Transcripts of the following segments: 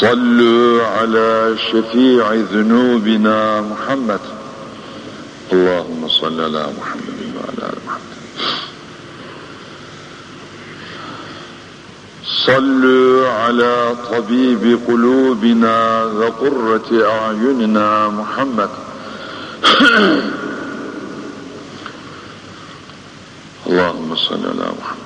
صلوا على شفيع ذنوبنا محمد. اللهم صل على محمد وعلى آل محمد. صلوا على طبيب قلوبنا وقرة أعيننا محمد. اللهم صل على محمد.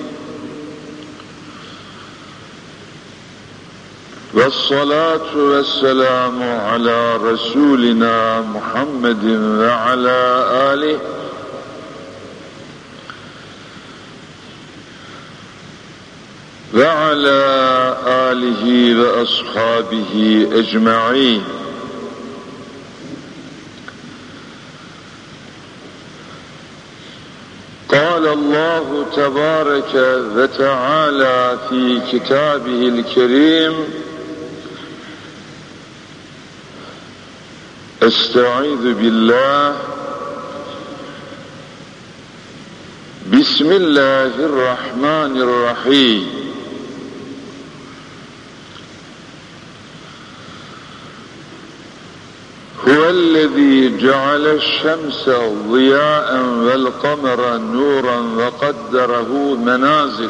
والصلاة والسلام على رسولنا محمد وعلى آله. وعلى آله وأصحابه أجمعين. قال الله تبارك وتعالى في كتابه الكريم أستعيذ بالله. بسم الله الرحمن الرحيم. هو الذي جعل الشمس ضياء والقمر نورا وقدره منازل.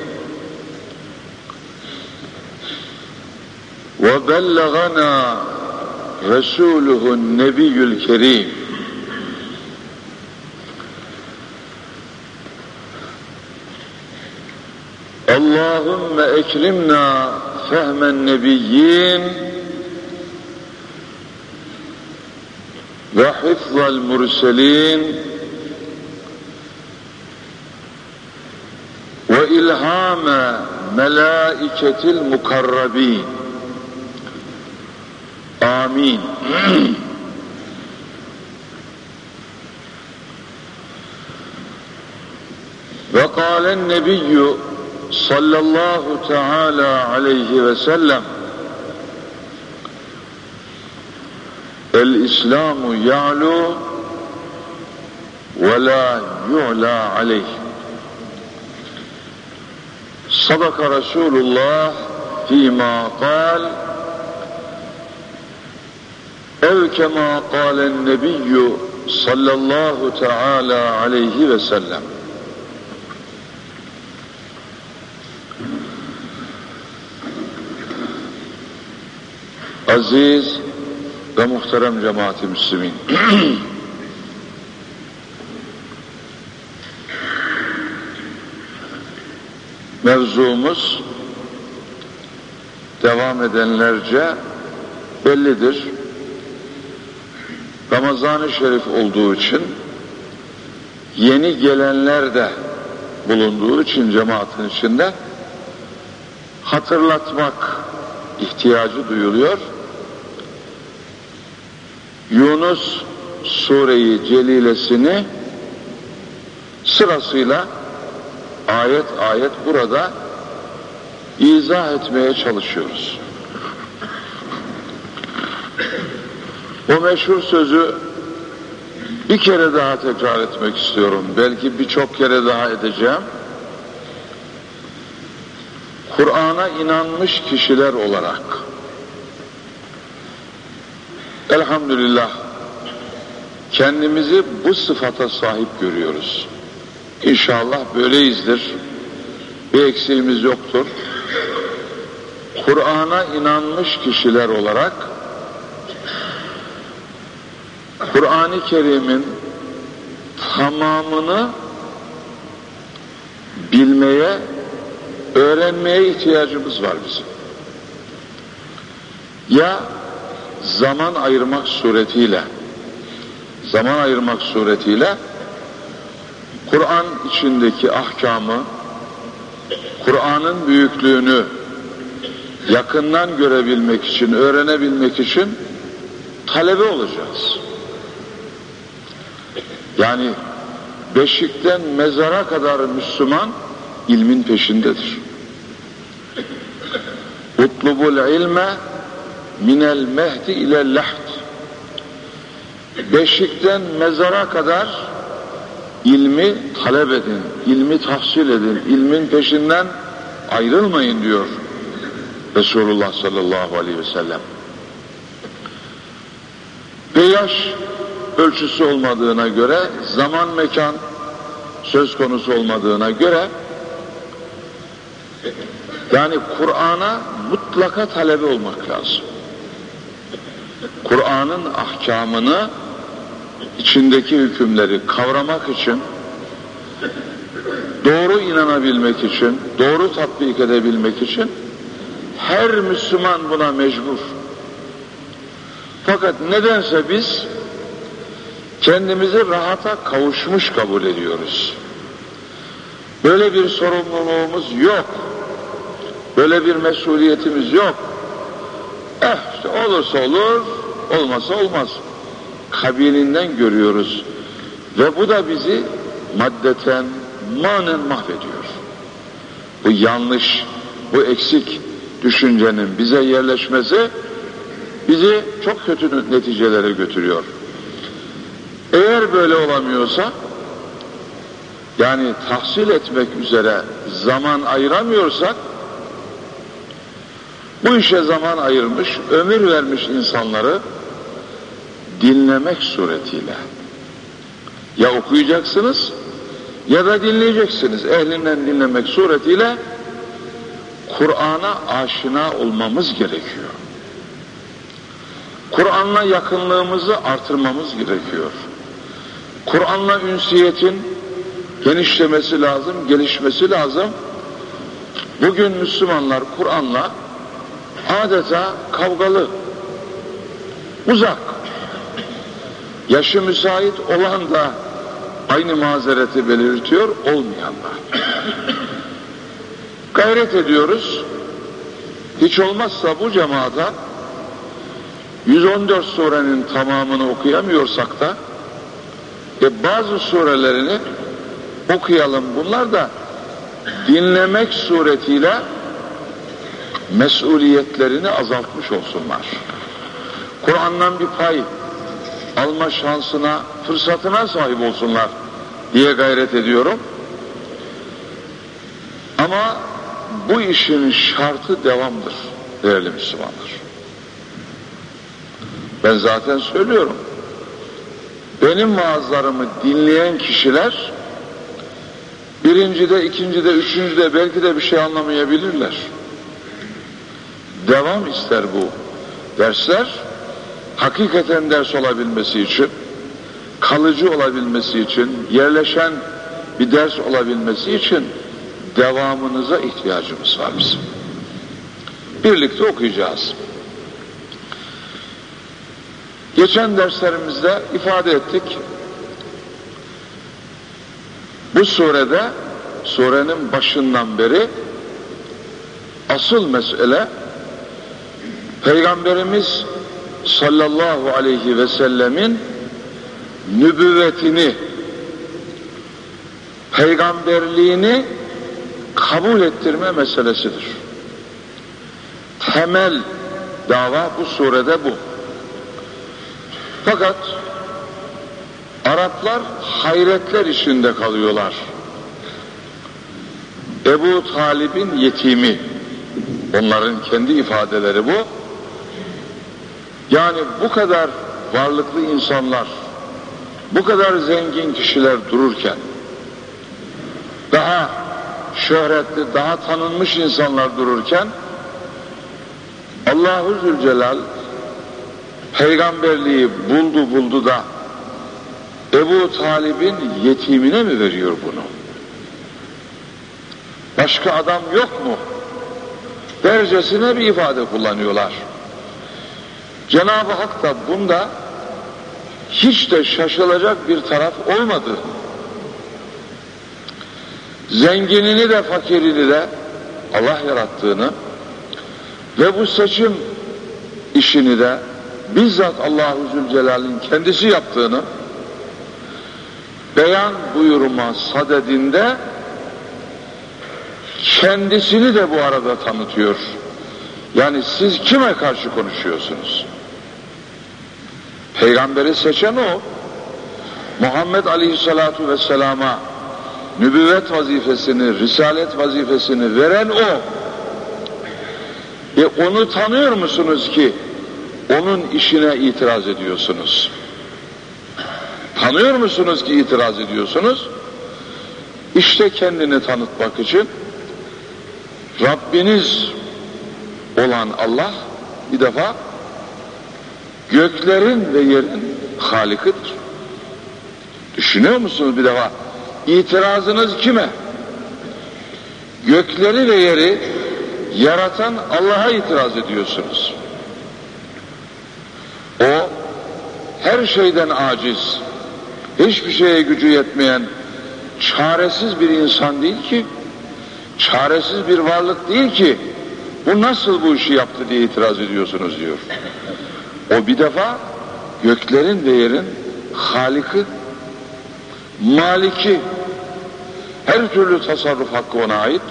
وبلغنا رسوله النبي الكريم. اللهم اكرمنا فهم النبيين وحفظ المرسلين وإلهام ملائكة المقربين. آمين. وقال النبي صلى الله تعالى عليه وسلم الإسلام يعلو ولا يعلى عليه. صدق رسول الله فيما قال Ev kema kalen nebiyyü sallallahu teala aleyhi ve sellem. Aziz ve muhterem cemaati müslümin. Mevzumuz devam edenlerce bellidir. Ramazan-ı Şerif olduğu için yeni gelenler de bulunduğu için cemaatin içinde hatırlatmak ihtiyacı duyuluyor. Yunus sureyi celilesini sırasıyla ayet ayet burada izah etmeye çalışıyoruz. O meşhur sözü bir kere daha tekrar etmek istiyorum. Belki birçok kere daha edeceğim. Kur'an'a inanmış kişiler olarak elhamdülillah kendimizi bu sıfata sahip görüyoruz. İnşallah böyleyizdir. Bir eksiğimiz yoktur. Kur'an'a inanmış kişiler olarak Kur'an-ı Kerim'in tamamını bilmeye, öğrenmeye ihtiyacımız var bizim. Ya zaman ayırmak suretiyle zaman ayırmak suretiyle Kur'an içindeki ahkamı, Kur'an'ın büyüklüğünü yakından görebilmek için, öğrenebilmek için talebe olacağız. Yani beşikten mezara kadar Müslüman ilmin peşindedir. Utlubul ilme minel mehdi ile lahd. Beşikten mezara kadar ilmi talep edin, ilmi tahsil edin, ilmin peşinden ayrılmayın diyor Resulullah sallallahu aleyhi ve sellem. Ve ölçüsü olmadığına göre, zaman mekan söz konusu olmadığına göre yani Kur'an'a mutlaka talebe olmak lazım. Kur'an'ın ahkamını içindeki hükümleri kavramak için doğru inanabilmek için, doğru tatbik edebilmek için her Müslüman buna mecbur. Fakat nedense biz kendimizi rahata kavuşmuş kabul ediyoruz. Böyle bir sorumluluğumuz yok. Böyle bir mesuliyetimiz yok. Eh işte olursa olur, olmasa olmaz. Kabilinden görüyoruz. Ve bu da bizi maddeten, manen mahvediyor. Bu yanlış, bu eksik düşüncenin bize yerleşmesi bizi çok kötü neticelere götürüyor. Eğer böyle olamıyorsa yani tahsil etmek üzere zaman ayıramıyorsak bu işe zaman ayırmış, ömür vermiş insanları dinlemek suretiyle ya okuyacaksınız ya da dinleyeceksiniz. Ehlinden dinlemek suretiyle Kur'an'a aşina olmamız gerekiyor. Kur'an'la yakınlığımızı artırmamız gerekiyor. Kur'an'la ünsiyetin genişlemesi lazım, gelişmesi lazım. Bugün Müslümanlar Kur'an'la adeta kavgalı, uzak. Yaşı müsait olan da aynı mazereti belirtiyor, olmayanlar. Gayret ediyoruz. Hiç olmazsa bu cemaata 114 surenin tamamını okuyamıyorsak da e bazı surelerini okuyalım. Bunlar da dinlemek suretiyle mesuliyetlerini azaltmış olsunlar. Kur'an'dan bir pay alma şansına, fırsatına sahip olsunlar diye gayret ediyorum. Ama bu işin şartı devamdır değerli Müslümanlar. Ben zaten söylüyorum. Benim vaazlarımı dinleyen kişiler birincide, ikincide, üçüncüde belki de bir şey anlamayabilirler. Devam ister bu dersler. Hakikaten ders olabilmesi için, kalıcı olabilmesi için, yerleşen bir ders olabilmesi için devamınıza ihtiyacımız var bizim. Birlikte okuyacağız. Geçen derslerimizde ifade ettik. Bu surede, surenin başından beri asıl mesele Peygamberimiz sallallahu aleyhi ve sellemin nübüvvetini, peygamberliğini kabul ettirme meselesidir. Temel dava bu surede bu. Fakat Araplar hayretler içinde kalıyorlar. Ebu Talib'in yetimi, onların kendi ifadeleri bu. Yani bu kadar varlıklı insanlar, bu kadar zengin kişiler dururken, daha şöhretli, daha tanınmış insanlar dururken, Allahu Zülcelal peygamberliği buldu buldu da Ebu Talib'in yetimine mi veriyor bunu? Başka adam yok mu? Dercesine bir ifade kullanıyorlar. Cenab-ı Hak da bunda hiç de şaşılacak bir taraf olmadı. Zenginini de fakirini de Allah yarattığını ve bu seçim işini de bizzat Allahu Zülcelal'in kendisi yaptığını beyan buyurma sadedinde kendisini de bu arada tanıtıyor. Yani siz kime karşı konuşuyorsunuz? Peygamberi seçen o. Muhammed Aleyhisselatu Vesselam'a nübüvvet vazifesini, risalet vazifesini veren o. E onu tanıyor musunuz ki onun işine itiraz ediyorsunuz? Tanıyor musunuz ki itiraz ediyorsunuz? İşte kendini tanıtmak için Rabbiniz olan Allah bir defa göklerin ve yerin halikidir. Düşünüyor musunuz bir defa? İtirazınız kime? Gökleri ve yeri yaratan Allah'a itiraz ediyorsunuz. O her şeyden aciz, hiçbir şeye gücü yetmeyen, çaresiz bir insan değil ki, çaresiz bir varlık değil ki, bu nasıl bu işi yaptı diye itiraz ediyorsunuz diyor. O bir defa göklerin ve yerin Halik'i, Maliki, her türlü tasarruf hakkı ona ait.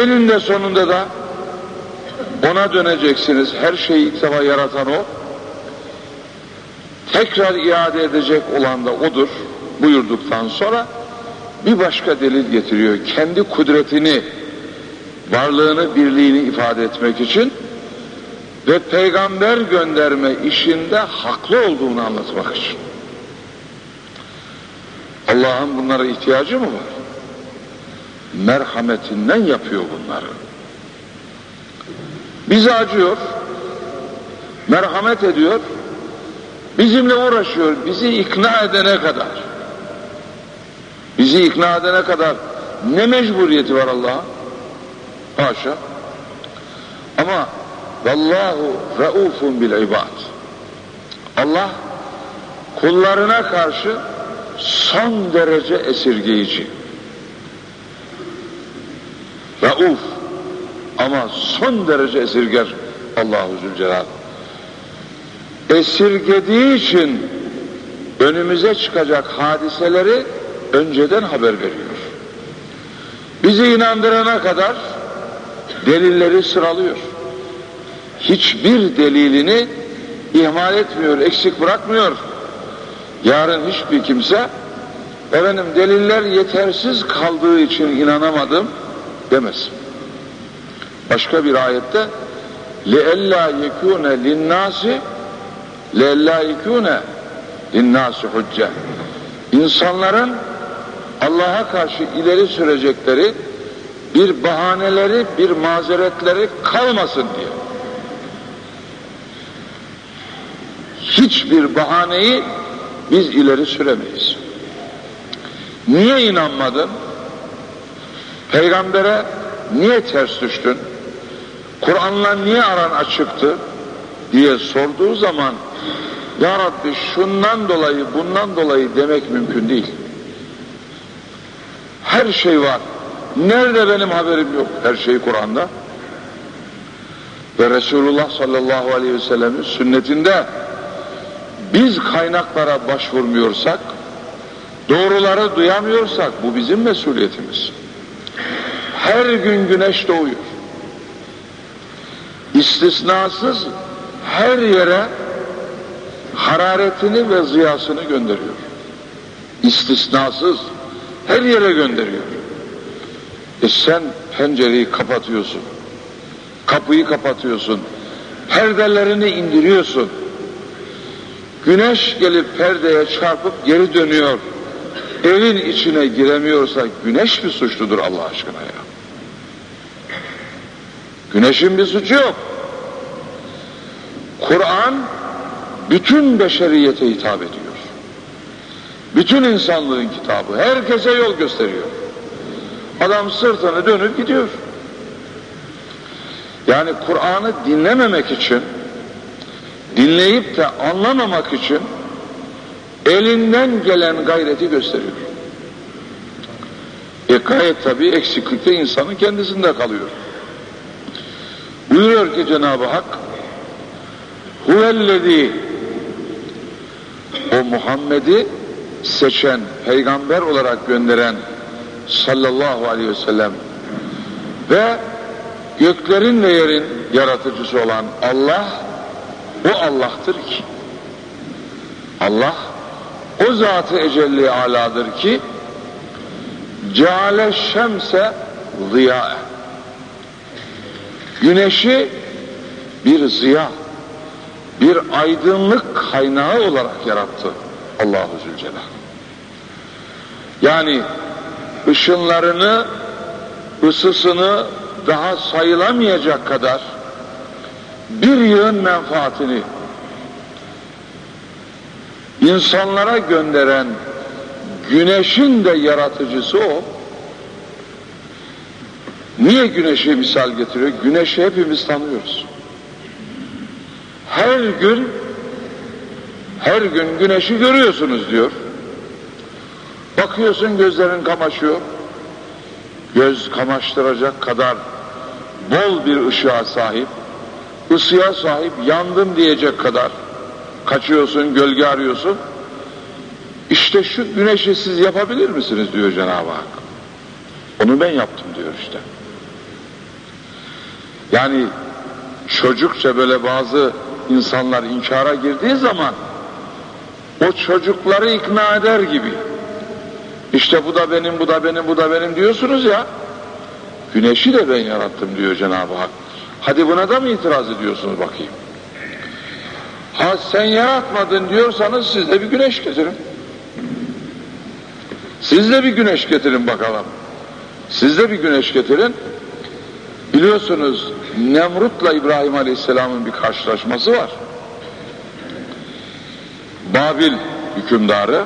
Eninde sonunda da ona döneceksiniz. Her şeyi ilk defa yaratan o. Tekrar iade edecek olan da odur buyurduktan sonra bir başka delil getiriyor. Kendi kudretini, varlığını, birliğini ifade etmek için ve peygamber gönderme işinde haklı olduğunu anlatmak için. Allah'ın bunlara ihtiyacı mı var? Merhametinden yapıyor bunları. Bizi acıyor, merhamet ediyor, bizimle uğraşıyor, bizi ikna edene kadar. Bizi ikna edene kadar ne mecburiyeti var Allah'a? Haşa. Ama vallahu raufun bil ibad. Allah kullarına karşı son derece esirgeyici. Rauf ama son derece esirger Allahu Zülcelal Esirgediği için önümüze çıkacak hadiseleri önceden haber veriyor. Bizi inandırana kadar delilleri sıralıyor. Hiçbir delilini ihmal etmiyor, eksik bırakmıyor. Yarın hiçbir kimse efendim deliller yetersiz kaldığı için inanamadım demez. Başka bir ayette لِأَلَّا يَكُونَ لِلنَّاسِ لَاَلَّا يَكُونَ لِلنَّاسِ حُجَّةً İnsanların Allah'a karşı ileri sürecekleri bir bahaneleri, bir mazeretleri kalmasın diye. Hiçbir bahaneyi biz ileri süremeyiz. Niye inanmadın? Peygambere niye ters düştün? Kur'an'la niye aran açıktı? Diye sorduğu zaman Ya Rabbi şundan dolayı bundan dolayı demek mümkün değil. Her şey var. Nerede benim haberim yok? Her şey Kur'an'da. Ve Resulullah sallallahu aleyhi ve sellemin sünnetinde biz kaynaklara başvurmuyorsak, doğruları duyamıyorsak bu bizim mesuliyetimiz. Her gün güneş doğuyor. İstisnasız her yere hararetini ve ziyasını gönderiyor. İstisnasız her yere gönderiyor. E sen pencereyi kapatıyorsun. Kapıyı kapatıyorsun. Perdelerini indiriyorsun. Güneş gelip perdeye çarpıp geri dönüyor. Evin içine giremiyorsa güneş mi suçludur Allah aşkına ya? Güneşin bir suçu yok. Kur'an bütün beşeriyete hitap ediyor. Bütün insanlığın kitabı. Herkese yol gösteriyor. Adam sırtını dönüp gidiyor. Yani Kur'an'ı dinlememek için, dinleyip de anlamamak için elinden gelen gayreti gösteriyor. E gayet tabii eksiklikte insanın kendisinde kalıyor. Buyuruyor ki Cenab-ı Hak Huvellezî. O Muhammed'i seçen, peygamber olarak gönderen sallallahu aleyhi ve sellem ve göklerin ve yerin yaratıcısı olan Allah o Allah'tır ki Allah o zatı ecelli aladır ki ceale şemse ziyae güneşi bir ziya bir aydınlık kaynağı olarak yarattı Allahu Zülcelal. Yani ışınlarını, ısısını daha sayılamayacak kadar bir yığın menfaatini insanlara gönderen güneşin de yaratıcısı o. Niye güneşe misal getiriyor? Güneşi hepimiz tanıyoruz. Her gün her gün güneşi görüyorsunuz diyor. Bakıyorsun gözlerin kamaşıyor. Göz kamaştıracak kadar bol bir ışığa sahip, ısıya sahip, yandım diyecek kadar kaçıyorsun, gölge arıyorsun. İşte şu güneşi siz yapabilir misiniz diyor Cenab-ı Hak. Onu ben yaptım diyor işte. Yani çocukça böyle bazı insanlar inkara girdiği zaman o çocukları ikna eder gibi işte bu da benim, bu da benim, bu da benim diyorsunuz ya güneşi de ben yarattım diyor Cenab-ı Hak. Hadi buna da mı itiraz ediyorsunuz bakayım? Ha sen yaratmadın diyorsanız siz de bir güneş getirin. Siz de bir güneş getirin bakalım. Siz de bir güneş getirin. Biliyorsunuz Nemrut'la İbrahim Aleyhisselam'ın bir karşılaşması var. Babil hükümdarı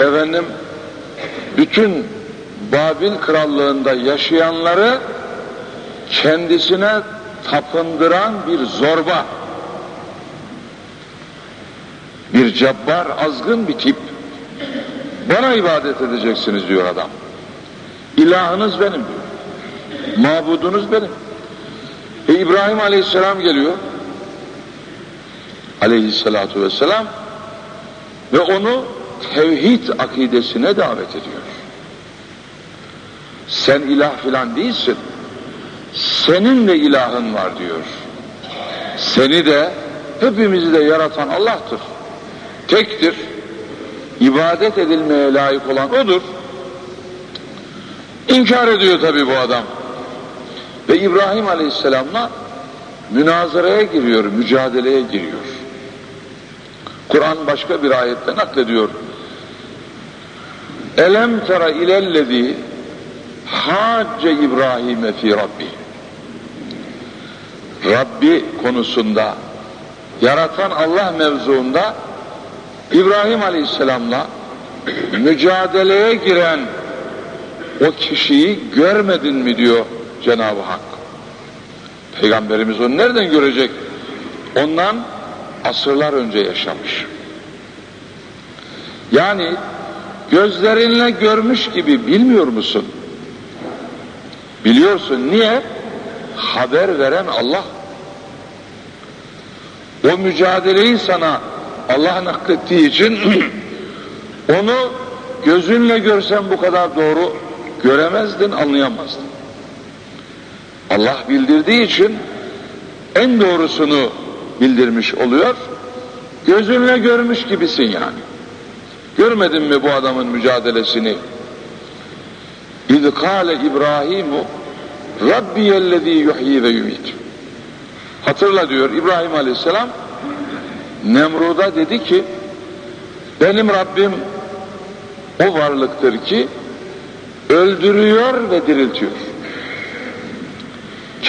efendim bütün Babil krallığında yaşayanları kendisine tapındıran bir zorba. Bir cabbar azgın bir tip. Bana ibadet edeceksiniz diyor adam. İlahınız benim diyor mabudunuz benim e İbrahim aleyhisselam geliyor aleyhissalatu vesselam ve onu tevhid akidesine davet ediyor. Sen ilah filan değilsin. Senin de ilahın var diyor. Seni de hepimizi de yaratan Allah'tır. Tektir. İbadet edilmeye layık olan odur. İnkar ediyor tabi bu adam. Ve İbrahim Aleyhisselam'la münazaraya giriyor, mücadeleye giriyor. Kur'an başka bir ayette naklediyor. Elem tera ilellezi hacce İbrahim'e fi Rabbi. Rabbi konusunda yaratan Allah mevzuunda İbrahim Aleyhisselam'la mücadeleye giren o kişiyi görmedin mi diyor Cenab-ı Hak. Peygamberimiz onu nereden görecek? Ondan asırlar önce yaşamış. Yani gözlerinle görmüş gibi bilmiyor musun? Biliyorsun. Niye? Haber veren Allah. O mücadeleyi sana Allah naklettiği için onu gözünle görsen bu kadar doğru göremezdin, anlayamazdın. Allah bildirdiği için en doğrusunu bildirmiş oluyor. Gözünle görmüş gibisin yani. Görmedin mi bu adamın mücadelesini? İz kâle İbrahimu Rabbiyellezî yuhyi ve yumit. Hatırla diyor İbrahim Aleyhisselam Nemrud'a dedi ki benim Rabbim o varlıktır ki öldürüyor ve diriltiyor.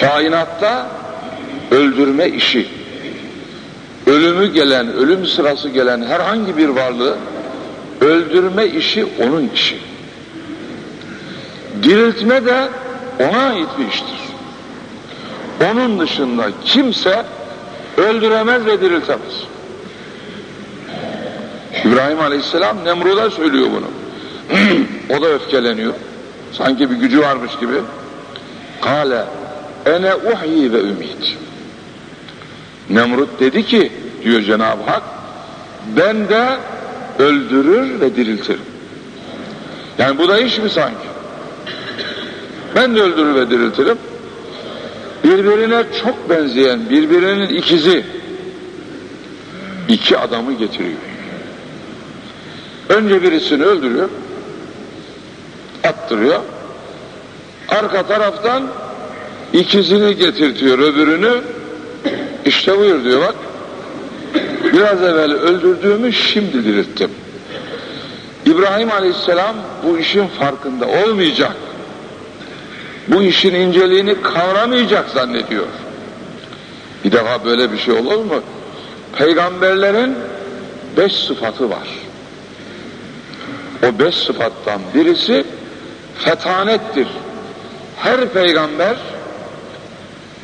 Kainatta öldürme işi, ölümü gelen, ölüm sırası gelen herhangi bir varlığı öldürme işi onun işi. Diriltme de ona ait bir iştir. Onun dışında kimse öldüremez ve diriltemez. İbrahim Aleyhisselam Nemrut'a söylüyor bunu. o da öfkeleniyor. Sanki bir gücü varmış gibi. Kale ene uhyi ve ümit. Nemrut dedi ki diyor Cenab-ı Hak ben de öldürür ve diriltirim. Yani bu da iş mi sanki? Ben de öldürür ve diriltirim. Birbirine çok benzeyen birbirinin ikizi iki adamı getiriyor. Önce birisini öldürüyor, attırıyor. Arka taraftan ikizini getirtiyor öbürünü. İşte buyur diyor bak. Biraz evvel öldürdüğümü şimdi dirilttim. İbrahim Aleyhisselam bu işin farkında olmayacak. Bu işin inceliğini kavramayacak zannediyor. Bir defa böyle bir şey olur mu? Peygamberlerin beş sıfatı var. O beş sıfattan birisi fetanettir. Her peygamber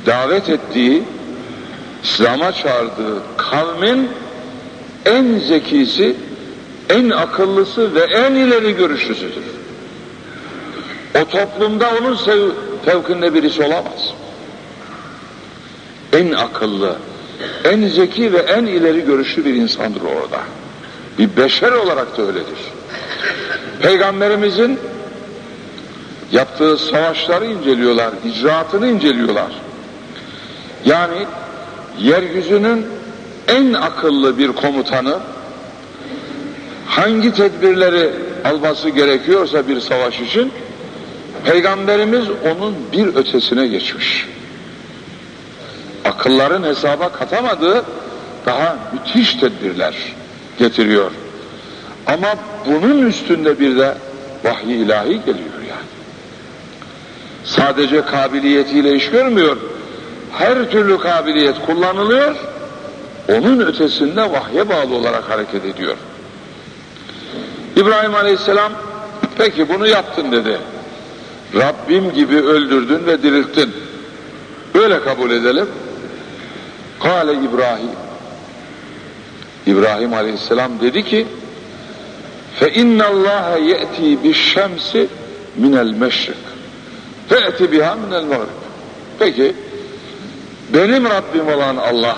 davet ettiği, İslam'a çağırdığı kavmin en zekisi, en akıllısı ve en ileri görüşlüsüdür. O toplumda onun fevkinde birisi olamaz. En akıllı, en zeki ve en ileri görüşlü bir insandır orada. Bir beşer olarak da öyledir. Peygamberimizin yaptığı savaşları inceliyorlar, icraatını inceliyorlar. Yani yeryüzünün en akıllı bir komutanı hangi tedbirleri alması gerekiyorsa bir savaş için Peygamberimiz onun bir ötesine geçmiş. Akılların hesaba katamadığı daha müthiş tedbirler getiriyor. Ama bunun üstünde bir de vahiy ilahi geliyor yani. Sadece kabiliyetiyle iş görmüyor. Her türlü kabiliyet kullanılıyor. Onun ötesinde vahye bağlı olarak hareket ediyor. İbrahim Aleyhisselam peki bunu yaptın dedi. Rabbim gibi öldürdün ve dirilttin. Böyle kabul edelim. Kale İbrahim. İbrahim Aleyhisselam dedi ki fe innallaha ye'ti bişşemsi minel meşrik fe'ti biha minel mağrib peki benim Rabbim olan Allah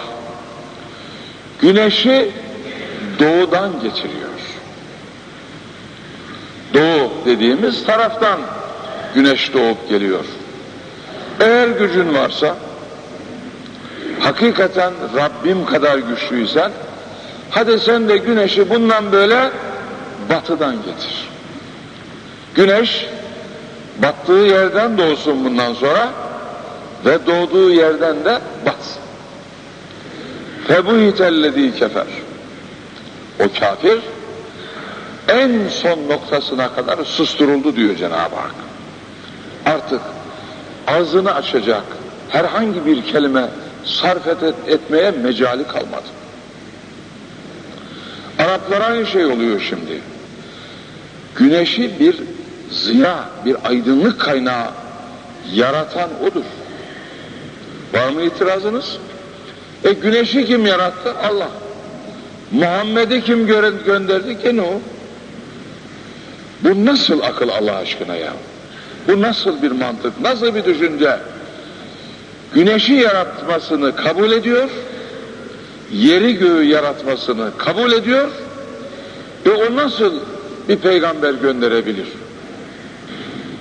güneşi doğudan geçiriyor doğu dediğimiz taraftan güneş doğup geliyor eğer gücün varsa hakikaten Rabbim kadar güçlüysen hadi sen de güneşi bundan böyle batıdan getir. Güneş battığı yerden doğsun bundan sonra ve doğduğu yerden de batsın. Febuhitellezî kefer. O kafir en son noktasına kadar susturuldu diyor Cenab-ı Hak. Artık ağzını açacak herhangi bir kelime sarf et, etmeye mecali kalmadı. Araplara aynı şey oluyor şimdi. Güneşi bir ziya, bir aydınlık kaynağı yaratan odur. Var mı itirazınız? E güneşi kim yarattı? Allah. Muhammed'i kim gö gönderdi? Gene o. Bu nasıl akıl Allah aşkına ya? Bu nasıl bir mantık, nasıl bir düşünce? Güneşi yaratmasını kabul ediyor, yeri göğü yaratmasını kabul ediyor ve o nasıl bir peygamber gönderebilir?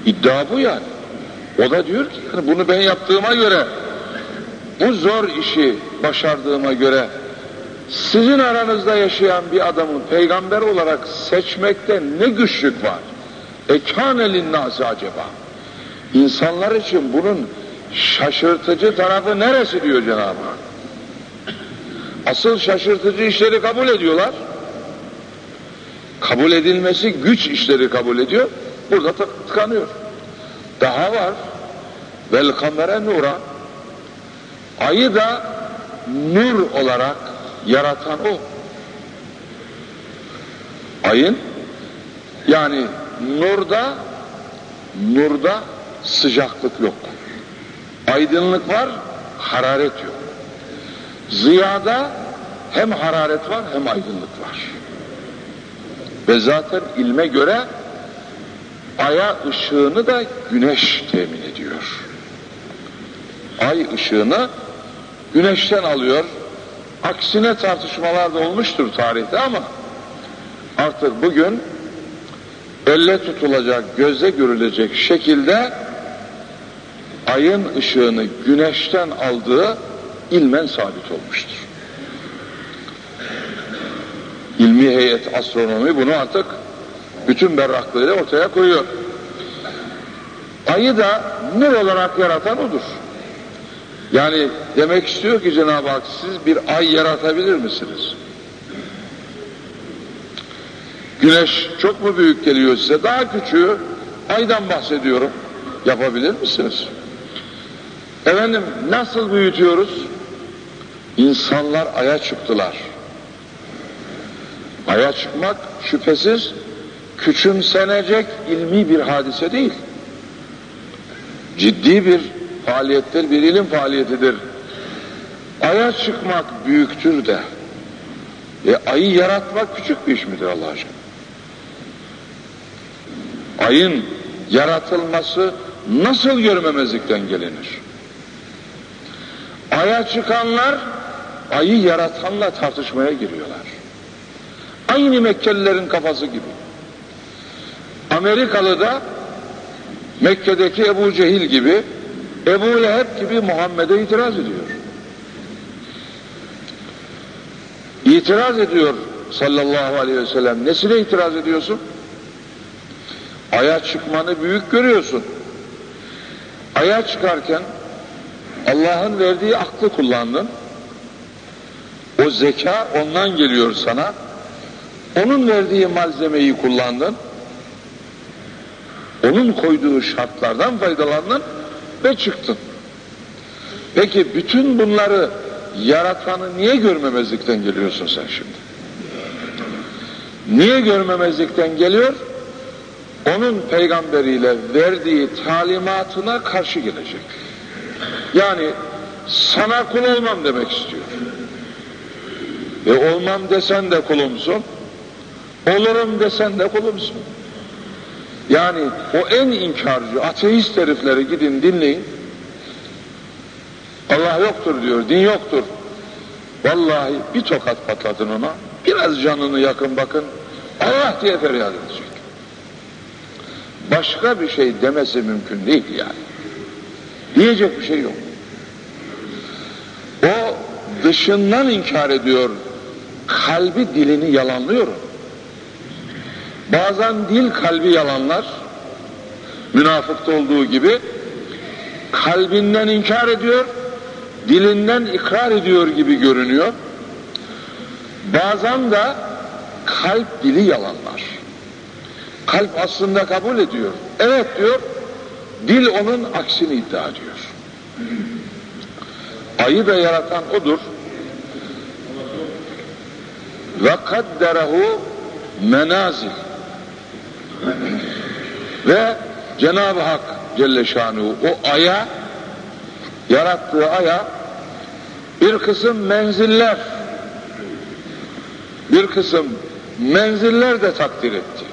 İddia bu yani. O da diyor ki yani bunu ben yaptığıma göre bu zor işi başardığıma göre sizin aranızda yaşayan bir adamı peygamber olarak seçmekte ne güçlük var? Ekâne linnâsi acaba? İnsanlar için bunun şaşırtıcı tarafı neresi diyor Cenab-ı Hak? Asıl şaşırtıcı işleri kabul ediyorlar. Kabul edilmesi güç işleri kabul ediyor. Burada tıkanıyor. Daha var. Vel kamere nura. Ayı da nur olarak yaratan o. Ayın yani nurda nurda sıcaklık yok. Aydınlık var, hararet yok. Ziyada hem hararet var hem aydınlık var. Ve zaten ilme göre aya ışığını da güneş temin ediyor. Ay ışığını güneşten alıyor. Aksine tartışmalar da olmuştur tarihte ama artık bugün elle tutulacak, göze görülecek şekilde ayın ışığını güneşten aldığı ilmen sabit olmuştur. İlmi heyet astronomi bunu artık bütün berraklığıyla ortaya koyuyor. Ayı da nur olarak yaratan odur. Yani demek istiyor ki Cenab-ı Hak siz bir ay yaratabilir misiniz? Güneş çok mu büyük geliyor size? Daha küçüğü aydan bahsediyorum. Yapabilir misiniz? Efendim nasıl büyütüyoruz? İnsanlar aya çıktılar. Aya çıkmak şüphesiz küçümsenecek ilmi bir hadise değil. Ciddi bir faaliyettir, bir ilim faaliyetidir. Aya çıkmak büyüktür de. E ayı yaratmak küçük bir iş midir Allah aşkına? Ayın yaratılması nasıl görmemezlikten gelinir? Aya çıkanlar ayı yaratanla tartışmaya giriyorlar. Aynı Mekkelilerin kafası gibi. Amerikalı da Mekke'deki Ebu Cehil gibi Ebu Leheb gibi Muhammed'e itiraz ediyor. İtiraz ediyor sallallahu aleyhi ve sellem. Nesine itiraz ediyorsun? Aya çıkmanı büyük görüyorsun. Aya çıkarken Allah'ın verdiği aklı kullandın. O zeka ondan geliyor sana. Onun verdiği malzemeyi kullandın. Onun koyduğu şartlardan faydalandın ve çıktın. Peki bütün bunları yaratanı niye görmemezlikten geliyorsun sen şimdi? Niye görmemezlikten geliyor? Onun peygamberiyle verdiği talimatına karşı gelecek. Yani sana kul olmam demek istiyor. E olmam desen de kulumsun, olurum desen de kulumsun. Yani o en inkarcı ateist herifleri gidin dinleyin. Allah yoktur diyor, din yoktur. Vallahi bir tokat patladın ona, biraz canını yakın bakın, Allah diye feryat edecek. Başka bir şey demesi mümkün değil yani. Diyecek bir şey yok. O dışından inkar ediyor, kalbi dilini yalanlıyor. Bazen dil kalbi yalanlar, münafıkta olduğu gibi, kalbinden inkar ediyor, dilinden ikrar ediyor gibi görünüyor. Bazen de kalp dili yalanlar. Kalp aslında kabul ediyor. Evet diyor, dil onun aksini iddia ediyor. Ayı da yaratan odur. Ve kadderehu menazil. Ve Cenab-ı Hak Celle Şanuhu o aya yarattığı aya bir kısım menziller bir kısım menziller de takdir etti.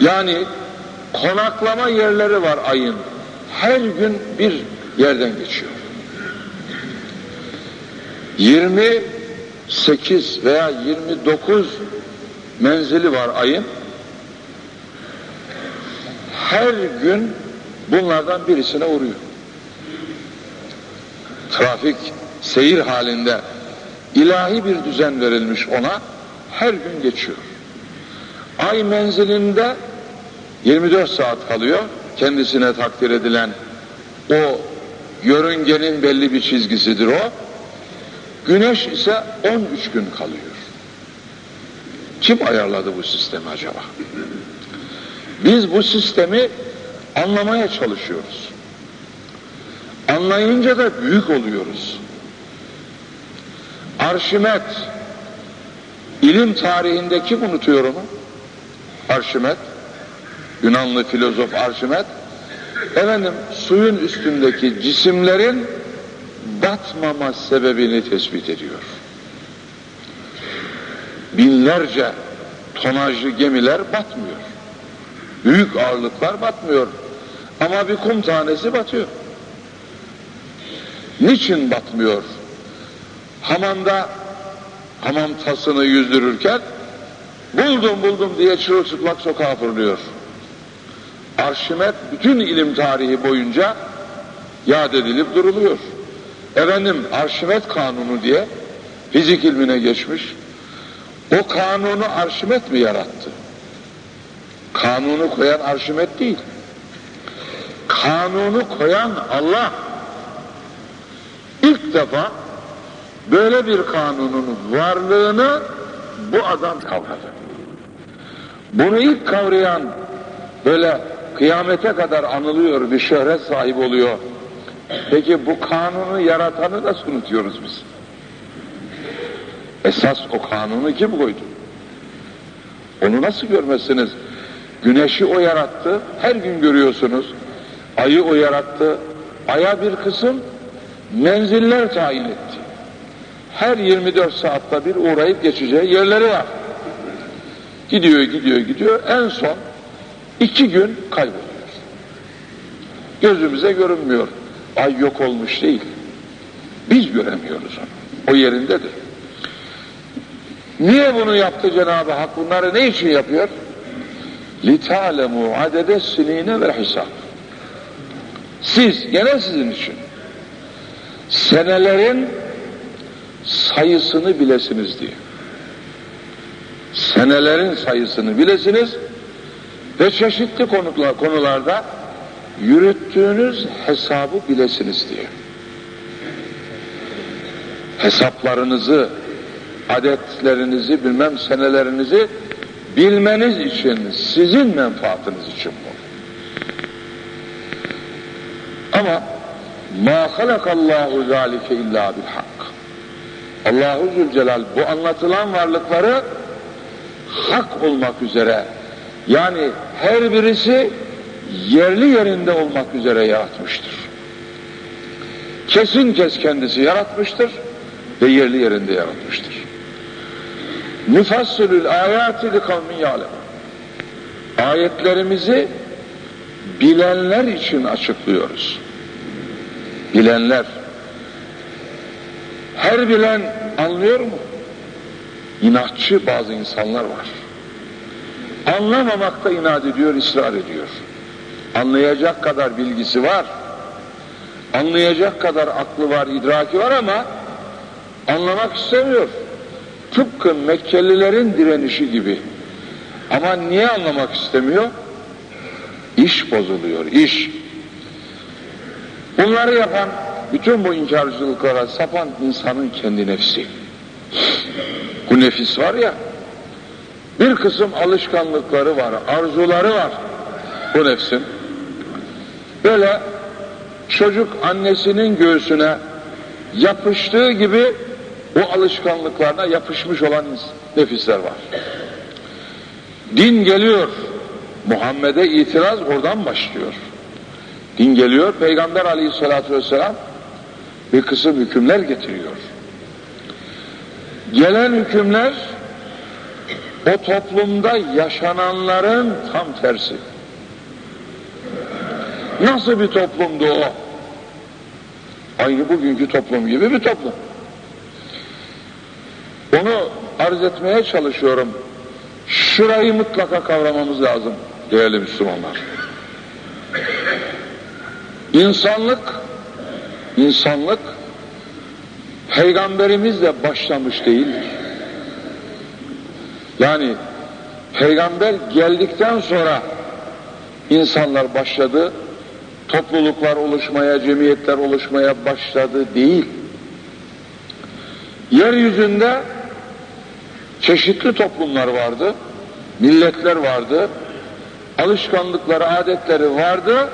Yani konaklama yerleri var ayın. Her gün bir yerden geçiyor. 28 veya 29 menzili var ayın. Her gün bunlardan birisine uğruyor. Trafik seyir halinde ilahi bir düzen verilmiş ona her gün geçiyor. Ay menzilinde 24 saat kalıyor. Kendisine takdir edilen o yörüngenin belli bir çizgisidir o. Güneş ise 13 gün kalıyor. Kim ayarladı bu sistemi acaba? Biz bu sistemi anlamaya çalışıyoruz. Anlayınca da büyük oluyoruz. Arşimet ilim tarihinde kim unutuyor onu? Arşimet Yunanlı filozof Arşimet efendim suyun üstündeki cisimlerin batmama sebebini tespit ediyor. Binlerce tonajlı gemiler batmıyor. Büyük ağırlıklar batmıyor. Ama bir kum tanesi batıyor. Niçin batmıyor? Hamamda hamam tasını yüzdürürken buldum buldum diye çırılçıplak sokağa fırlıyor. Arşimet bütün ilim tarihi boyunca yad edilip duruluyor. Efendim Arşimet kanunu diye fizik ilmine geçmiş. O kanunu Arşimet mi yarattı? Kanunu koyan Arşimet değil. Kanunu koyan Allah. İlk defa böyle bir kanunun varlığını bu adam kavradı. Bunu ilk kavrayan böyle kıyamete kadar anılıyor, bir şöhret sahibi oluyor. Peki bu kanunu yaratanı nasıl unutuyoruz biz? Esas o kanunu kim koydu? Onu nasıl görmezsiniz? Güneşi o yarattı, her gün görüyorsunuz. Ayı o yarattı, aya bir kısım menziller tayin etti. Her 24 saatte bir uğrayıp geçeceği yerleri var. Gidiyor, gidiyor, gidiyor. En son iki gün kayboluyor. Gözümüze görünmüyor. Ay yok olmuş değil. Biz göremiyoruz onu. O yerindedir. Niye bunu yaptı Cenab-ı Hak? Bunları ne için yapıyor? لِتَعْلَمُوا عَدَدَ السِّن۪ينَ ve hesap. Siz, gene sizin için senelerin sayısını bilesiniz diye. Senelerin sayısını bilesiniz ve çeşitli konular, konularda yürüttüğünüz hesabı bilesiniz diye. Hesaplarınızı, adetlerinizi, bilmem senelerinizi bilmeniz için, sizin menfaatınız için bu. Ama ma halakallahu zalike illa bil hak. Allahu Zülcelal bu anlatılan varlıkları hak olmak üzere yani her birisi yerli yerinde olmak üzere yaratmıştır. Kesin kes kendisi yaratmıştır ve yerli yerinde yaratmıştır. Nüfassilül ayati li kavmin. Ayetlerimizi bilenler için açıklıyoruz. Bilenler. Her bilen anlıyor mu? İnatçı bazı insanlar var. Anlamamakta inat ediyor, ısrar ediyor. Anlayacak kadar bilgisi var. Anlayacak kadar aklı var, idraki var ama anlamak istemiyor. Tıpkı Mekkelilerin direnişi gibi. Ama niye anlamak istemiyor? İş bozuluyor, iş. Bunları yapan, bütün bu inkarcılıklara sapan insanın kendi nefsi. Bu nefis var ya, bir kısım alışkanlıkları var, arzuları var bu nefsin. Böyle çocuk annesinin göğsüne yapıştığı gibi o alışkanlıklarına yapışmış olan nefisler var. Din geliyor, Muhammed'e itiraz oradan başlıyor. Din geliyor, Peygamber aleyhissalatü vesselam bir kısım hükümler getiriyor. Gelen hükümler o toplumda yaşananların tam tersi. Nasıl bir toplumdu o? Aynı bugünkü toplum gibi bir toplum. Onu arz etmeye çalışıyorum. Şurayı mutlaka kavramamız lazım değerli Müslümanlar. İnsanlık, insanlık peygamberimizle başlamış değildir. Yani peygamber geldikten sonra insanlar başladı, topluluklar oluşmaya, cemiyetler oluşmaya başladı değil. Yeryüzünde çeşitli toplumlar vardı, milletler vardı, alışkanlıkları, adetleri vardı.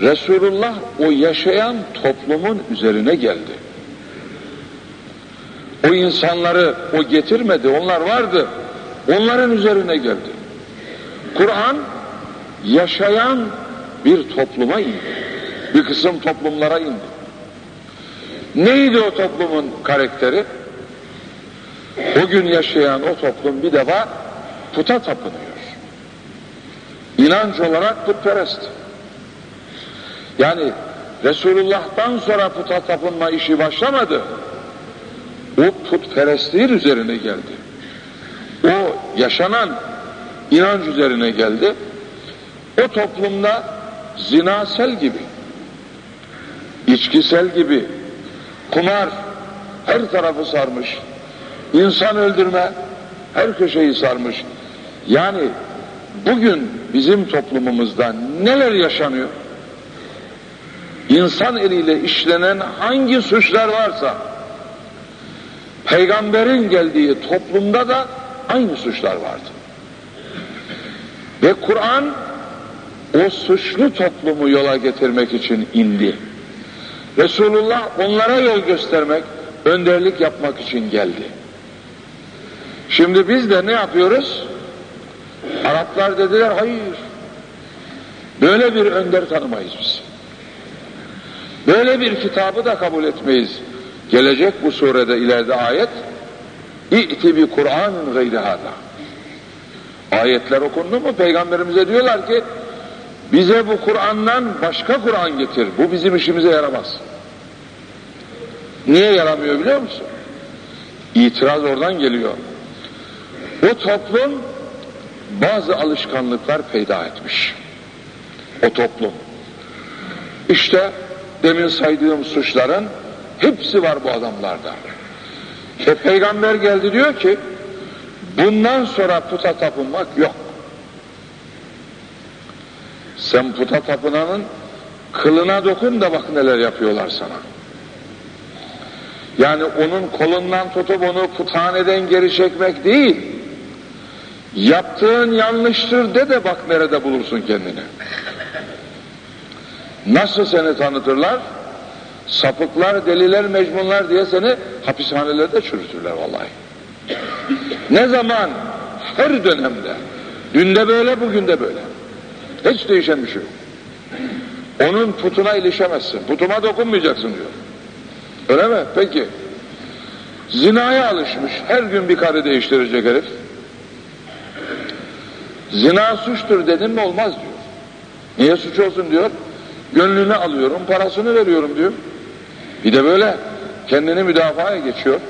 Resulullah o yaşayan toplumun üzerine geldi. O insanları o getirmedi, onlar vardı. Onların üzerine geldi. Kur'an yaşayan bir topluma indi. Bir kısım toplumlara indi. Neydi o toplumun karakteri? O gün yaşayan o toplum bir defa puta tapınıyor. İnanç olarak putperest. Yani Resulullah'tan sonra puta tapınma işi başlamadı. O putperestliğin üzerine geldi. O yaşanan inanç üzerine geldi. O toplumda zinasel gibi, içkisel gibi, kumar her tarafı sarmış, insan öldürme her köşeyi sarmış. Yani bugün bizim toplumumuzda neler yaşanıyor? İnsan eliyle işlenen hangi suçlar varsa peygamberin geldiği toplumda da aynı suçlar vardı. Ve Kur'an o suçlu toplumu yola getirmek için indi. Resulullah onlara yol göstermek, önderlik yapmak için geldi. Şimdi biz de ne yapıyoruz? Araplar dediler hayır. Böyle bir önder tanımayız biz. Böyle bir kitabı da kabul etmeyiz. Gelecek bu surede ileride ayet İ'ti bi Kur'an'ın gayri hada. Ayetler okundu mu peygamberimize diyorlar ki bize bu Kur'an'dan başka Kur'an getir. Bu bizim işimize yaramaz. Niye yaramıyor biliyor musun? İtiraz oradan geliyor. O toplum bazı alışkanlıklar peyda etmiş. O toplum. İşte demin saydığım suçların hepsi var bu adamlarda. Ve peygamber geldi diyor ki bundan sonra puta tapınmak yok. Sen puta tapınanın kılına dokun da bak neler yapıyorlar sana. Yani onun kolundan tutup onu puthaneden geri çekmek değil. Yaptığın yanlıştır de de bak nerede bulursun kendini. Nasıl seni tanıtırlar? Sapıklar, deliler, mecnunlar diye seni hapishanelerde çürütürler vallahi. Ne zaman? Her dönemde. Dünde böyle, bugün de böyle. Hiç değişen bir şey yok. Onun putuna ilişemezsin. Putuma dokunmayacaksın diyor. Öyle mi? Peki. Zinaya alışmış. Her gün bir karı değiştirecek herif. Zina suçtur dedim mi olmaz diyor. Niye suç olsun diyor. Gönlünü alıyorum, parasını veriyorum diyor. Bir de böyle kendini müdafaya geçiyor.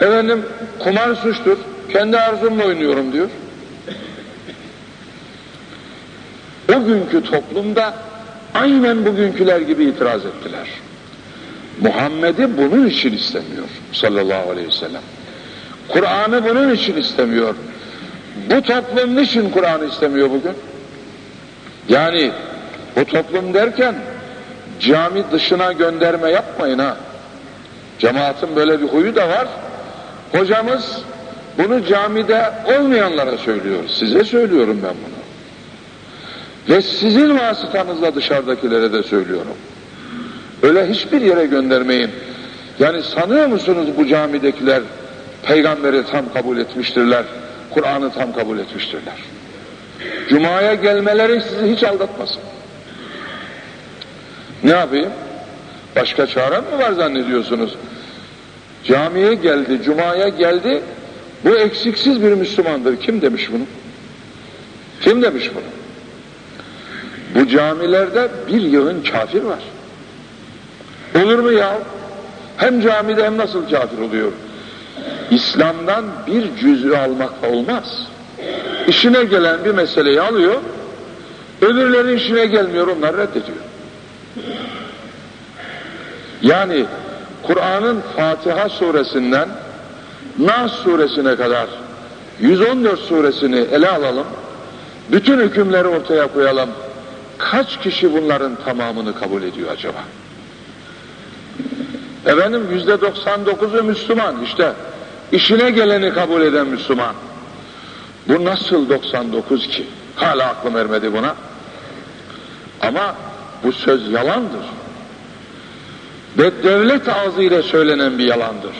Efendim kumar suçtur. Kendi arzumla oynuyorum diyor. O günkü toplumda aynen bugünküler gibi itiraz ettiler. Muhammed'i bunun için istemiyor sallallahu aleyhi ve sellem. Kur'an'ı bunun için istemiyor. Bu toplum niçin Kur'an'ı istemiyor bugün? Yani bu toplum derken cami dışına gönderme yapmayın ha. Cemaatin böyle bir huyu da var. Hocamız bunu camide olmayanlara söylüyor. Size söylüyorum ben bunu. Ve sizin vasıtanızla dışarıdakilere de söylüyorum. Öyle hiçbir yere göndermeyin. Yani sanıyor musunuz bu camidekiler peygamberi tam kabul etmiştirler, Kur'an'ı tam kabul etmiştirler. Cuma'ya gelmeleri sizi hiç aldatmasın. Ne yapayım? Başka çarem mi var zannediyorsunuz? Camiye geldi, Cuma'ya geldi, bu eksiksiz bir Müslümandır. Kim demiş bunu? Kim demiş bunu? Bu camilerde bir yığın kafir var. Olur mu ya? Hem camide hem nasıl kafir oluyor? İslam'dan bir cüz'ü almakla olmaz. İşine gelen bir meseleyi alıyor, öbürlerin işine gelmiyor, onlar reddediyor. Yani Kur'an'ın Fatiha suresinden Nas suresine kadar 114 suresini ele alalım, bütün hükümleri ortaya koyalım. Kaç kişi bunların tamamını kabul ediyor acaba? Efendim yüzde 99'u Müslüman işte. İşine geleni kabul eden Müslüman. Bu nasıl 99 ki? Hala aklım ermedi buna. Ama bu söz yalandır. Ve devlet ağzıyla söylenen bir yalandır.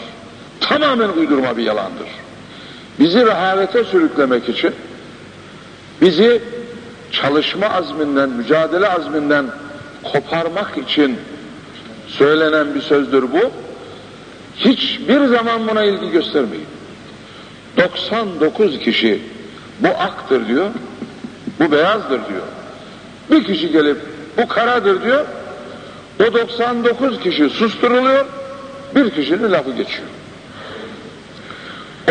tamamen uydurma bir yalandır. Bizi rehavete sürüklemek için, bizi çalışma azminden, mücadele azminden koparmak için söylenen bir sözdür bu. Hiçbir zaman buna ilgi göstermeyin. 99 kişi bu aktır diyor, bu beyazdır diyor. Bir kişi gelip bu karadır diyor, o 99 kişi susturuluyor, bir kişinin lafı geçiyor.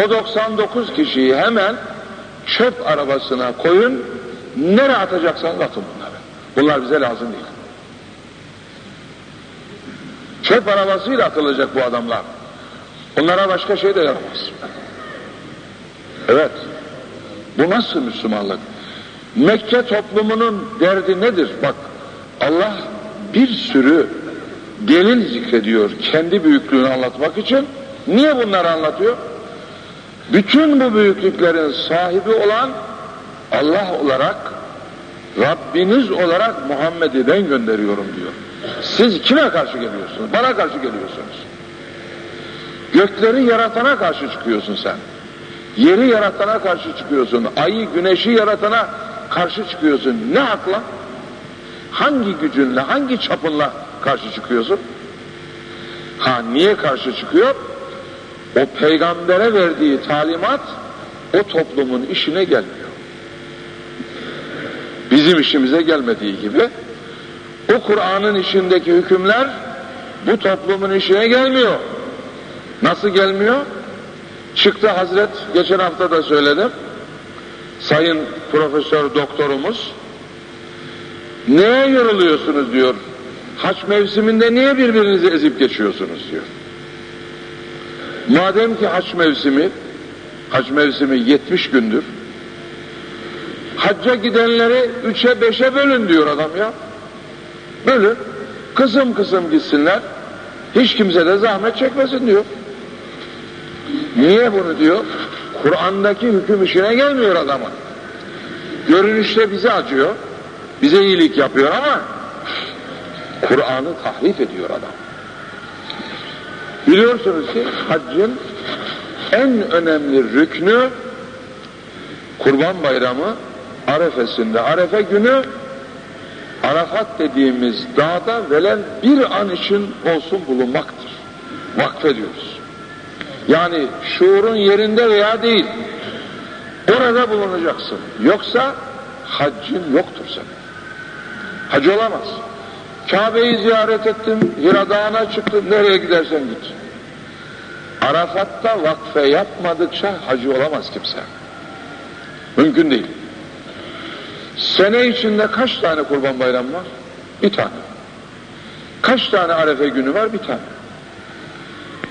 O 99 kişiyi hemen çöp arabasına koyun, nereye atacaksanız atın bunları. Bunlar bize lazım değil. Çöp arabasıyla atılacak bu adamlar. Onlara başka şey de yaramaz. Evet. Bu nasıl Müslümanlık? Mekke toplumunun derdi nedir? Bak Allah bir sürü delil zikrediyor kendi büyüklüğünü anlatmak için. Niye bunları anlatıyor? Bütün bu büyüklüklerin sahibi olan Allah olarak Rabbiniz olarak Muhammed'i ben gönderiyorum diyor. Siz kime karşı geliyorsunuz? Bana karşı geliyorsunuz. Gökleri yaratana karşı çıkıyorsun sen. Yeri yaratana karşı çıkıyorsun. Ayı, güneşi yaratana karşı çıkıyorsun. Ne hakla? Hangi gücünle, hangi çapınla karşı çıkıyorsun? Ha niye karşı çıkıyor? O peygambere verdiği talimat o toplumun işine gelmiyor. Bizim işimize gelmediği gibi o Kur'an'ın işindeki hükümler bu toplumun işine gelmiyor. Nasıl gelmiyor? Çıktı Hazret, geçen hafta da söyledim. Sayın Profesör Doktorumuz, neye yoruluyorsunuz diyor. Haç mevsiminde niye birbirinizi ezip geçiyorsunuz diyor. Madem ki haç mevsimi, haç mevsimi 70 gündür, hacca gidenleri üçe beşe bölün diyor adam ya. Bölün, kısım kısım gitsinler, hiç kimse de zahmet çekmesin diyor. Niye bunu diyor? Kur'an'daki hüküm işine gelmiyor adama. Görünüşte bize acıyor, bize iyilik yapıyor ama Kur'an'ı tahrif ediyor adam. Biliyorsunuz ki haccın en önemli rüknü Kurban Bayramı arefesinde, arefe günü Arafat dediğimiz dağda velen bir an için olsun bulunmaktır. Vakfediyoruz. Yani şuurun yerinde veya değil. Orada bulunacaksın. Yoksa haccın yoktur senin. Hac olamaz. Kabe'yi ziyaret ettim, Hira Dağı'na çıktım, nereye gidersen git. Arafat'ta vakfe yapmadıkça hacı olamaz kimse. Mümkün değil. Sene içinde kaç tane kurban bayramı var? Bir tane. Kaç tane arefe günü var? Bir tane.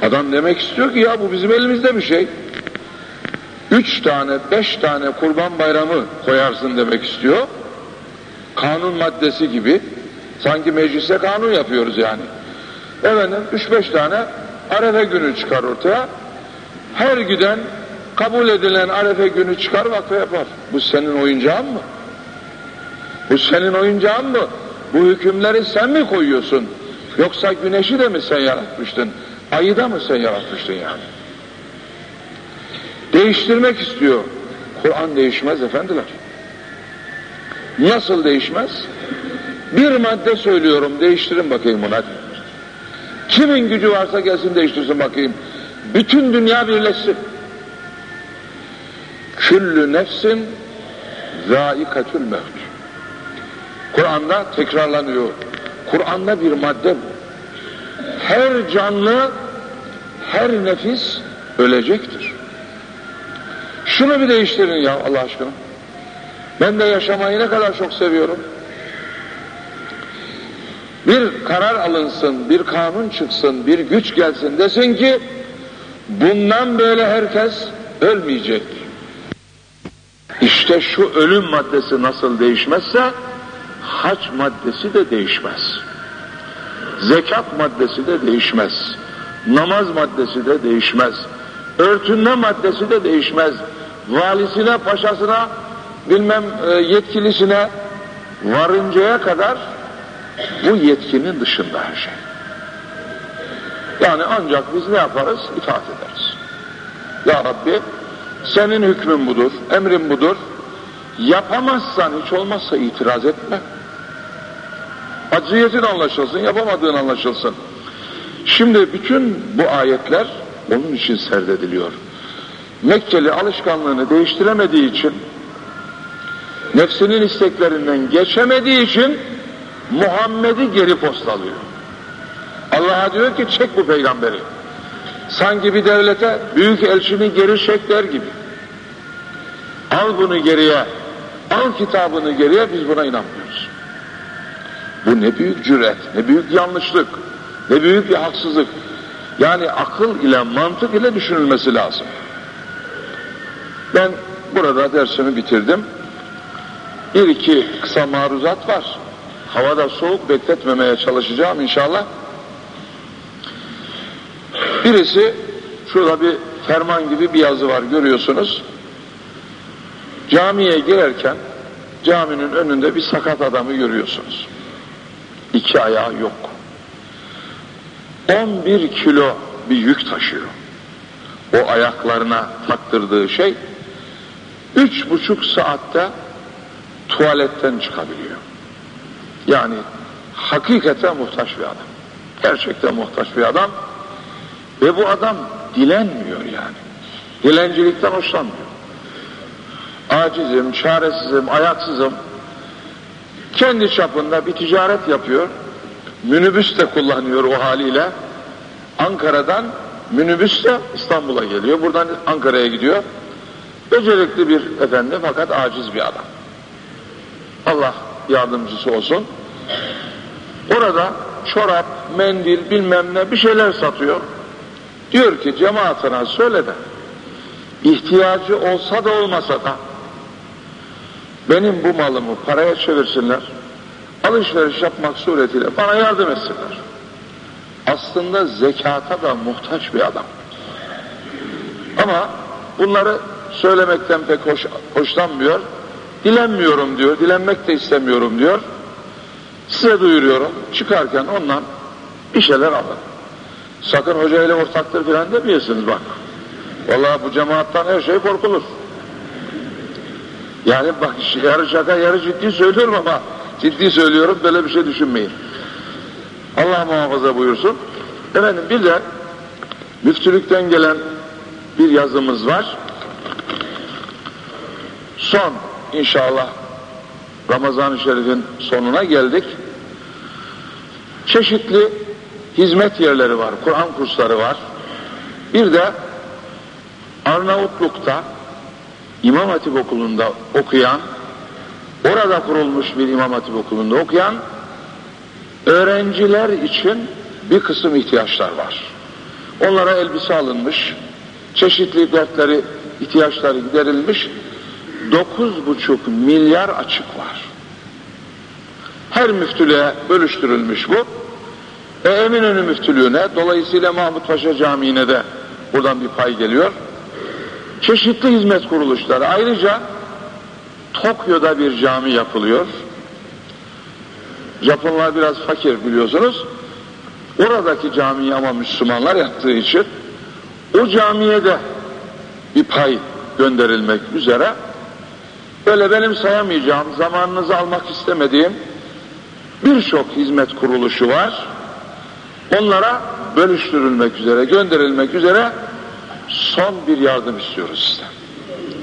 Adam demek istiyor ki ya bu bizim elimizde bir şey. Üç tane, beş tane kurban bayramı koyarsın demek istiyor. Kanun maddesi gibi. Sanki meclise kanun yapıyoruz yani. Efendim üç beş tane arefe günü çıkar ortaya. Her giden kabul edilen arefe günü çıkar vakfe yapar. Bu senin oyuncağın mı? Bu senin oyuncağın mı? Bu hükümleri sen mi koyuyorsun? Yoksa güneşi de mi sen yaratmıştın? Ayı da mı sen yaratmıştın yani? Değiştirmek istiyor. Kur'an değişmez efendiler. Nasıl değişmez? Bir madde söylüyorum değiştirin bakayım bunu. Kimin gücü varsa gelsin değiştirsin bakayım. Bütün dünya birleşsin. Küllü nefsin zâikatül mevt. Kur'an'da tekrarlanıyor. Kur'an'da bir madde bu. Her canlı, her nefis ölecektir. Şunu bir değiştirin ya Allah aşkına. Ben de yaşamayı ne kadar çok seviyorum. Bir karar alınsın, bir kanun çıksın, bir güç gelsin desin ki bundan böyle herkes ölmeyecek. İşte şu ölüm maddesi nasıl değişmezse hac maddesi de değişmez. Zekat maddesi de değişmez. Namaz maddesi de değişmez. Örtünme maddesi de değişmez. Valisine, paşasına, bilmem e, yetkilisine varıncaya kadar bu yetkinin dışında her şey. Yani ancak biz ne yaparız? İtaat ederiz. Ya Rabbi senin hükmün budur, emrin budur. Yapamazsan hiç olmazsa itiraz etme. Acziyetin anlaşılsın, yapamadığın anlaşılsın. Şimdi bütün bu ayetler onun için serdediliyor. Mekkeli alışkanlığını değiştiremediği için, nefsinin isteklerinden geçemediği için Muhammed'i geri postalıyor. Allah'a diyor ki çek bu peygamberi. Sanki bir devlete büyük elçini geri çek der gibi. Al bunu geriye, al kitabını geriye biz buna inanmıyoruz. Bu ne büyük cüret, ne büyük yanlışlık, ne büyük bir haksızlık. Yani akıl ile mantık ile düşünülmesi lazım. Ben burada dersimi bitirdim. Bir iki kısa maruzat var. Havada soğuk bekletmemeye çalışacağım inşallah. Birisi şurada bir ferman gibi bir yazı var görüyorsunuz. Camiye girerken caminin önünde bir sakat adamı görüyorsunuz. İki ayağı yok. 11 kilo bir yük taşıyor. O ayaklarına taktırdığı şey üç buçuk saatte tuvaletten çıkabiliyor. Yani hakikaten muhtaç bir adam. Gerçekten muhtaç bir adam. Ve bu adam dilenmiyor yani. Dilencilikten hoşlanmıyor. Acizim, çaresizim, ayaksızım. Kendi çapında bir ticaret yapıyor. Minibüs de kullanıyor o haliyle. Ankara'dan minibüsle İstanbul'a geliyor. Buradan Ankara'ya gidiyor. Becerikli bir efendi fakat aciz bir adam. Allah yardımcısı olsun. Orada çorap, mendil bilmem ne bir şeyler satıyor. Diyor ki cemaatine söyle de ihtiyacı olsa da olmasa da benim bu malımı paraya çevirsinler. Alışveriş yapmak suretiyle bana yardım etsinler. Aslında zekata da muhtaç bir adam. Ama bunları söylemekten pek hoş, hoşlanmıyor. Dilenmiyorum diyor, dilenmek de istemiyorum diyor. Size duyuruyorum, çıkarken ondan bir şeyler alın. Sakın hoca ile ortaktır filan demeyesiniz bak. Vallahi bu cemaattan her şey korkulur. Yani bak yarı şaka yarı ciddi söylüyorum ama ciddi söylüyorum böyle bir şey düşünmeyin. Allah muhafaza buyursun. Efendim bir de müftülükten gelen bir yazımız var. Son inşallah Ramazan-ı Şerif'in sonuna geldik. Çeşitli hizmet yerleri var, Kur'an kursları var. Bir de Arnavutluk'ta İmam Hatip Okulu'nda okuyan, orada kurulmuş bir İmam Hatip Okulu'nda okuyan öğrenciler için bir kısım ihtiyaçlar var. Onlara elbise alınmış, çeşitli dertleri, ihtiyaçları giderilmiş, dokuz buçuk milyar açık var. Her müftülüğe bölüştürülmüş bu. E Eminönü müftülüğüne, dolayısıyla Mahmut Paşa Camii'ne de buradan bir pay geliyor. Çeşitli hizmet kuruluşları. Ayrıca Tokyo'da bir cami yapılıyor. Japonlar biraz fakir biliyorsunuz. Oradaki camiyi ama Müslümanlar yaptığı için o camiye de bir pay gönderilmek üzere böyle benim sayamayacağım, zamanınızı almak istemediğim birçok hizmet kuruluşu var. Onlara bölüştürülmek üzere, gönderilmek üzere son bir yardım istiyoruz sizden.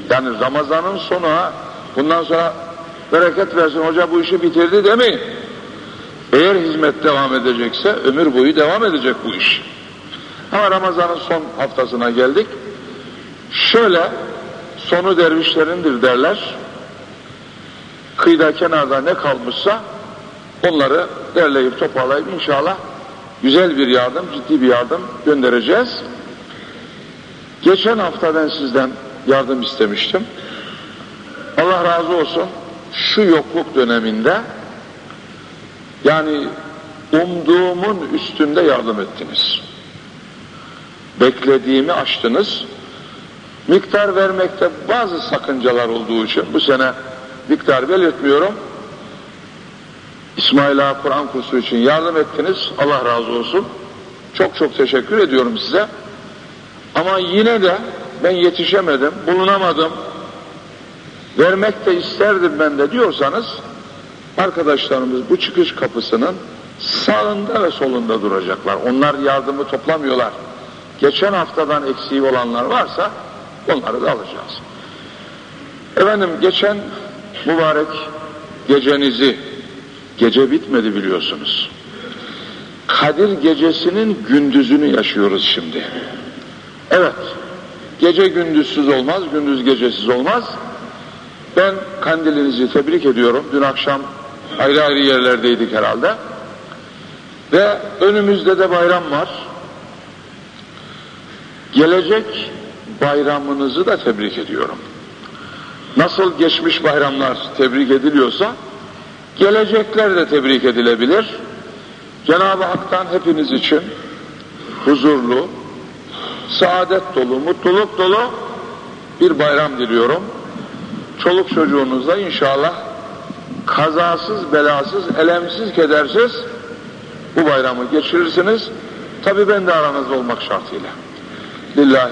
Yani Ramazan'ın sonu ha, bundan sonra bereket versin hoca bu işi bitirdi demeyin. Eğer hizmet devam edecekse ömür boyu devam edecek bu iş. Ama Ramazan'ın son haftasına geldik. Şöyle sonu dervişlerindir derler. Kıyıda kenarda ne kalmışsa onları derleyip toparlayıp inşallah güzel bir yardım, ciddi bir yardım göndereceğiz. Geçen hafta ben sizden yardım istemiştim. Allah razı olsun şu yokluk döneminde yani umduğumun üstünde yardım ettiniz. Beklediğimi aştınız. Miktar vermekte bazı sakıncalar olduğu için bu sene miktar belirtmiyorum. İsmail Ağa Kur'an kursu için yardım ettiniz. Allah razı olsun. Çok çok teşekkür ediyorum size. Ama yine de ben yetişemedim, bulunamadım, vermek de isterdim ben de diyorsanız arkadaşlarımız bu çıkış kapısının sağında ve solunda duracaklar. Onlar yardımı toplamıyorlar. Geçen haftadan eksiği olanlar varsa onları da alacağız. Efendim geçen mübarek gecenizi, gece bitmedi biliyorsunuz. Kadir gecesinin gündüzünü yaşıyoruz şimdi. Evet, gece gündüzsüz olmaz, gündüz gecesiz olmaz. Ben kandilinizi tebrik ediyorum. Dün akşam ayrı ayrı yerlerdeydik herhalde. Ve önümüzde de bayram var. Gelecek bayramınızı da tebrik ediyorum. Nasıl geçmiş bayramlar tebrik ediliyorsa, gelecekler de tebrik edilebilir. Cenab-ı Hak'tan hepiniz için huzurlu, saadet dolu, mutluluk dolu bir bayram diliyorum. Çoluk çocuğunuzla inşallah kazasız, belasız, elemsiz, kedersiz bu bayramı geçirirsiniz. Tabi ben de aranızda olmak şartıyla. Lillahi